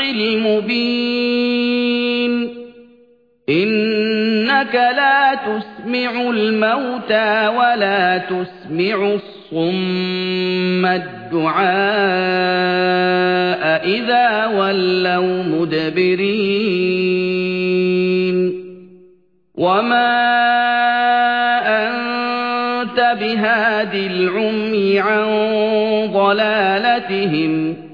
الْمُبِينِ. إِنَّكَ لَا تُسْمِعُ الْمَوْتَىٰ وَلَا تُسْمِعُ الصُّمَّ الدُّعَاءَ إِذَا وَلَّوْا مُدْبِرِينَ. وَمَا أَنتَ بِهَادِ الْعُمْيِ عَن ضَلَالَتِهِمْ ۖ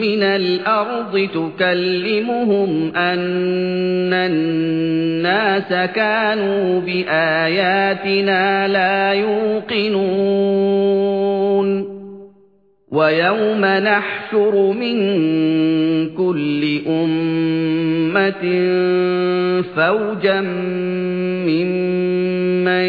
مِّنَ الْأَرْضِ تُكَلِّمُهُمْ أَنَّ النَّاسَ كَانُوا بِآيَاتِنَا لَا يُوقِنُونَ. وَيَوْمَ نَحْشُرُ مِن كُلِّ أُمَّةٍ فَوْجًا مِّمَّن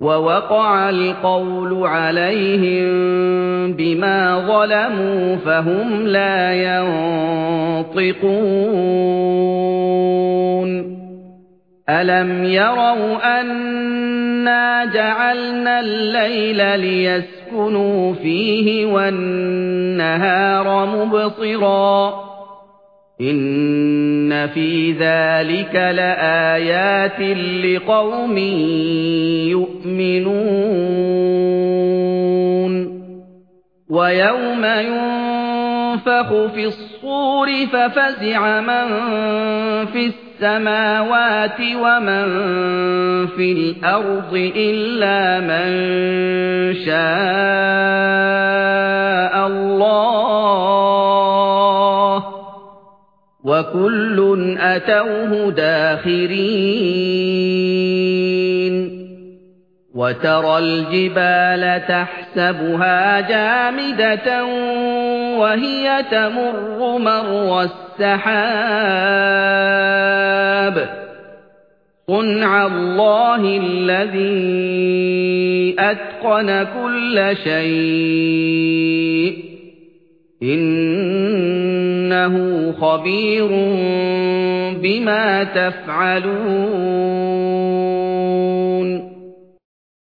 وَوَقَعَ الْقَوْلُ عَلَيْهِم بِمَا ظَلَمُوا فَهُمْ لَا يَنطِقُونَ. أَلَمْ يَرَوْا أَنَّا جَعَلْنَا اللَّيْلَ لِيَسْكُنُوا فِيهِ وَالنَّهَارَ مُبْصِرًا ۚ. فِي ذَٰلِكَ لَآيَاتٍ لِّقَوْمٍ يُؤْمِنُونَ وَيَوْمَ يُنفَخُ فِي الصُّورِ فَفَزِعَ مَن فِي السَّمَاوَاتِ وَمَن فِي الْأَرْضِ إِلَّا مَن شَاءَ وَكُلٌّ أَتَوْهُ دَاخِرِينَ وَتَرَى الْجِبَالَ تَحْسَبُهَا جَامِدَةً وَهِيَ تَمُرُّ مَرَّ السَّحَابِ ۚ صُنْعَ اللَّهِ الَّذِي أَتْقَنَ كُلَّ شَيْءٍ ۚ إِنَّهُ خَبِيرٌ بِمَا تَفْعَلُونَ.